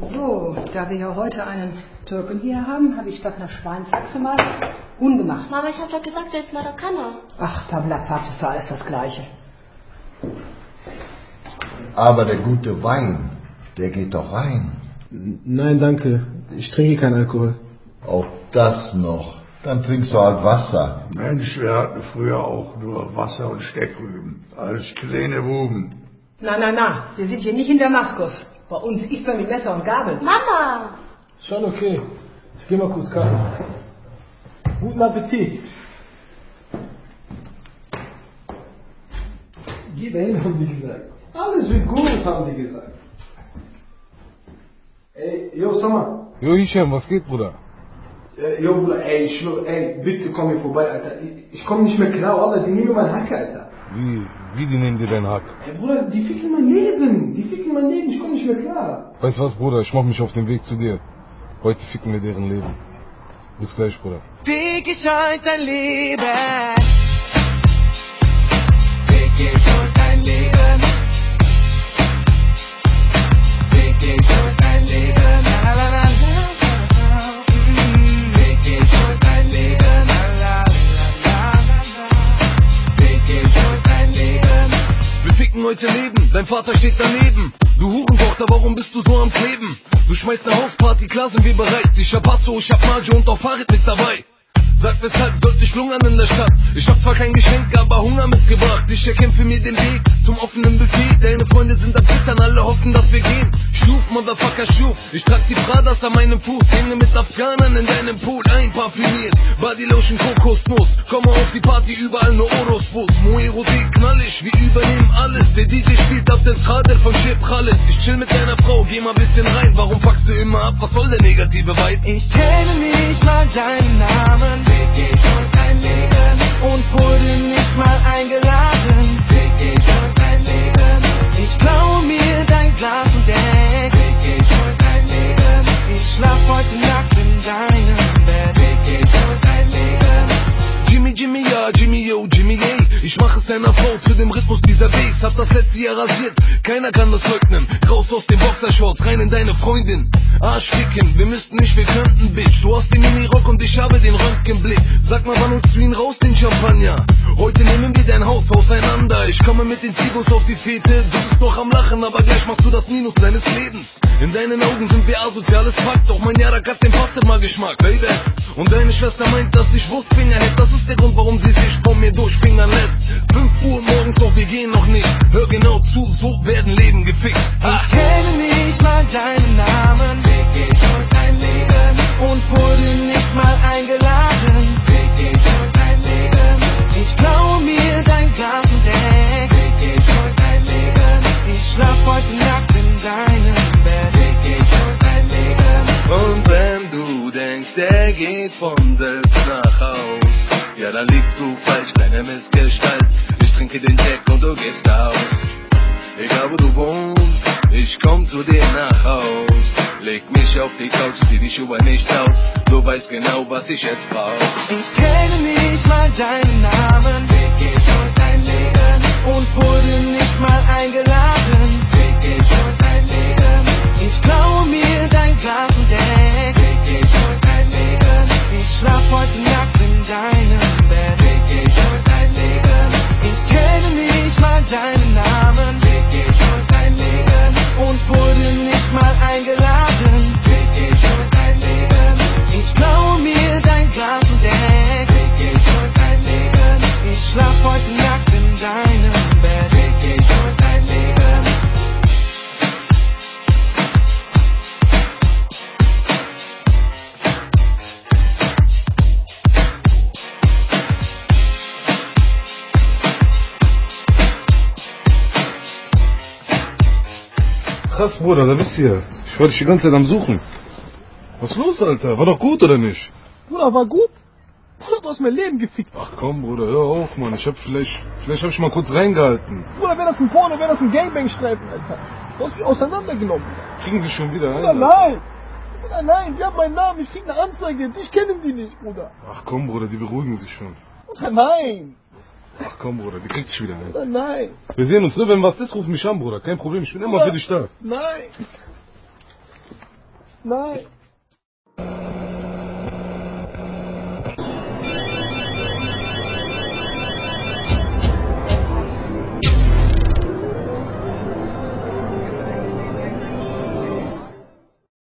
So, da wir ja heute einen Türken hier haben, habe ich statt einer Schweinsachse mal Huhn gemacht. Mama, ich hab doch gesagt, der ist Marokkaner. Ach, Tablapat, ist alles das Gleiche. Aber der gute Wein, der geht doch rein. Nein, danke. Ich trinke keinen Alkohol. Auch das noch. Dann trinkst du halt Wasser. Mensch, wir hatten früher auch nur Wasser und Steckrüben. Als kleine Buben. Na, na, na, wir sind hier nicht in Damaskus. Bei uns isst man mit Messer und Gabel. Mama! Schon okay. Ich geh mal kurz kacken. Guten Appetit. Geh dahin, haben die gesagt. Alles wird gut, haben die gesagt. Ey, yo, Sama. Jo, Hisham, was geht, Bruder? Äh, yo, Bruder, ey, ich schwör, ey, bitte komm hier vorbei, Alter. Ich, ich komm nicht mehr klar, Alter. Die nehmen mir meinen Hacke, Alter. Wie, wie die nehmen dir deinen Hack? Ey, Bruder, die ficken mein Leben. Die ficken mein Leben. Ich komm nicht mehr klar. Weißt du was, Bruder? Ich mach mich auf den Weg zu dir. Heute ficken wir deren Leben. Bis gleich, Bruder. Fick ich heute dein Leben. Leben, dein Vater steht daneben. Du Hurentochter, warum bist du so am Kleben? Du schmeißt eine Hausparty, klar sind wir bereit. Ich hab Hazzo, ich hab Majo und auch Fahrrad mit dabei. Sag weshalb sollte ich lungern in der Stadt? Ich hab zwar kein Geschenk, aber Hunger mitgebracht. Ich erkämpfe mir den Weg zum offenen Buffet. Deine Freunde sind am Zittern, alle hoffen, dass wir gehen. Schuf, Motherfucker, schuf. Ich trag die Pradas an meinem Fuß. Hänge mit Afghanern in deinem Pool, einparfümiert. Bodylotion, Kokosnuss. Komme auf die Party, überall nur Orosbus. Moe Rosé, knallig, wir übernehmen alles. Der DJ spielt auf den Kader von Shep Khaled. Ich chill mit deiner Frau, geh mal bisschen rein. Warum packst du immer ab? Was soll der negative Vibe? Ich kenne nicht mal deinen Namen. Deiner Frau zu dem Bass. Hab das letzte Jahr rasiert, keiner kann das leugnen. Raus aus den Boxershorts, rein in deine Freundin. Arsch ficken, wir müssten nicht, wir könnten, Bitch. Du hast den Minirock und ich habe den Röntgenblick. Sag mal, wann holst du ihn raus, den Champagner? Heute nehmen wir dein Haus auseinander. Ich komme mit den Zigos auf die Fete. Du bist noch am Lachen, aber gleich machst du das Minus deines Lebens. In deinen Augen sind wir asoziales Fakt, doch mein Jarak hat den Pasta mal Geschmack, Baby. Und deine Schwester meint, dass ich Wurstfinger hätte. Das ist der Grund, warum sie sich von mir durchfingern lässt. 5 Uhr morgens, doch wir gehen noch nicht. Hör genau zu, so werden Leben gefickt. Ich kenne nicht mal deinen Namen. Fick ich heute dein Leben. Und wurde nicht mal eingeladen. Fick ich heute dein Leben. Ich klau mir dein Glas und Deck. Fick ich heute dein Leben. Ich schlaf heute nackt in deinem Bett. Fick ich heute dein Leben. Und wenn du denkst, der geht von selbst nach Haus, ja dann liegst du falsch, kleine Missgestalt. Ich trinke den Jack und du gibst aus. Egal wo du wohnst, ich komm zu dir nach Haus. Leg mich auf die Couch, zieh die Schuhe nicht aus. Du weißt genau, was ich jetzt brauch. Ich kenne nicht mal deinen Namen. Krass, Bruder, da bist du ja. Ich war dich die ganze Zeit am Suchen. Was ist los, Alter? War doch gut, oder nicht? Bruder, war gut. Bruder, du hast mein Leben gefickt. Ach komm, Bruder, hör auf, Mann. Ich hab vielleicht, vielleicht hab ich mal kurz reingehalten. Bruder, wäre das ein Porno, wäre das ein Gangbang-Streifen, Alter. Du hast mich auseinandergenommen. Kriegen sie schon wieder Bruder, ein? nein. Bruder, nein, die haben meinen Namen. Ich krieg eine Anzeige. Dich kennen die nicht, Bruder. Ach komm, Bruder, die beruhigen sich schon. Bruder, nein. Ach komm, Bruder, die kriegt sich wieder ein. Bruder, nein. Wir sehen uns, ne? Wenn was ist, ruf mich an, Bruder. Kein Problem, ich bin immer für dich da. Nein. Nein.